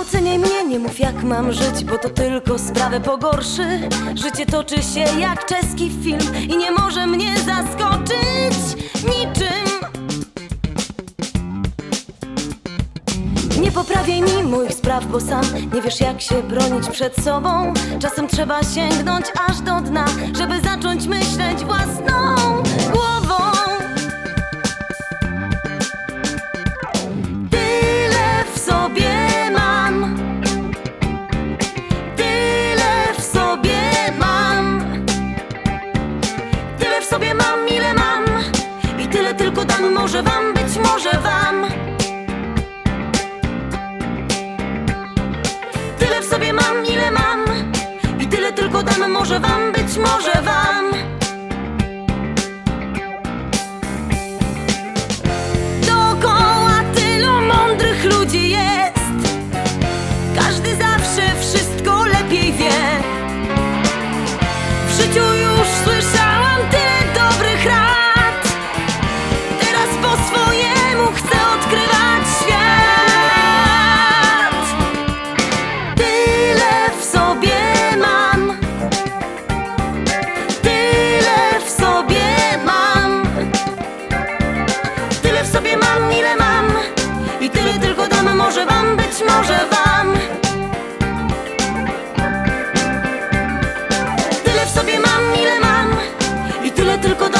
oceniaj mnie, nie mów jak mam żyć, bo to tylko sprawę pogorszy. Życie toczy się jak czeski film i nie może mnie zaskoczyć niczym. Nie poprawiaj mi moich spraw, bo sam nie wiesz jak się bronić przed sobą. Czasem trzeba sięgnąć aż do dna, żeby zacząć myśleć własną Tyle w sobie mam, ile mam. I tyle tylko dam, może wam, być może wam. Tyle w sobie mam, ile mam. I tyle tylko dam, może wam, być może wam.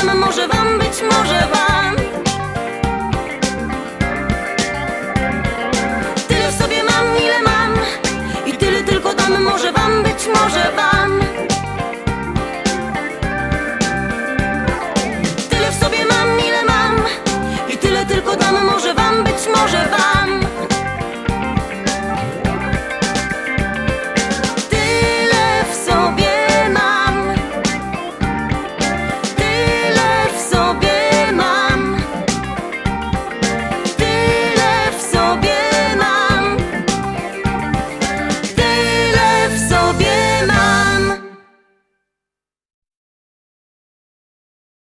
wam, może wam, być może wam. Tyle w sobie mam, ile mam. I tyle tylko dam, może wam, być może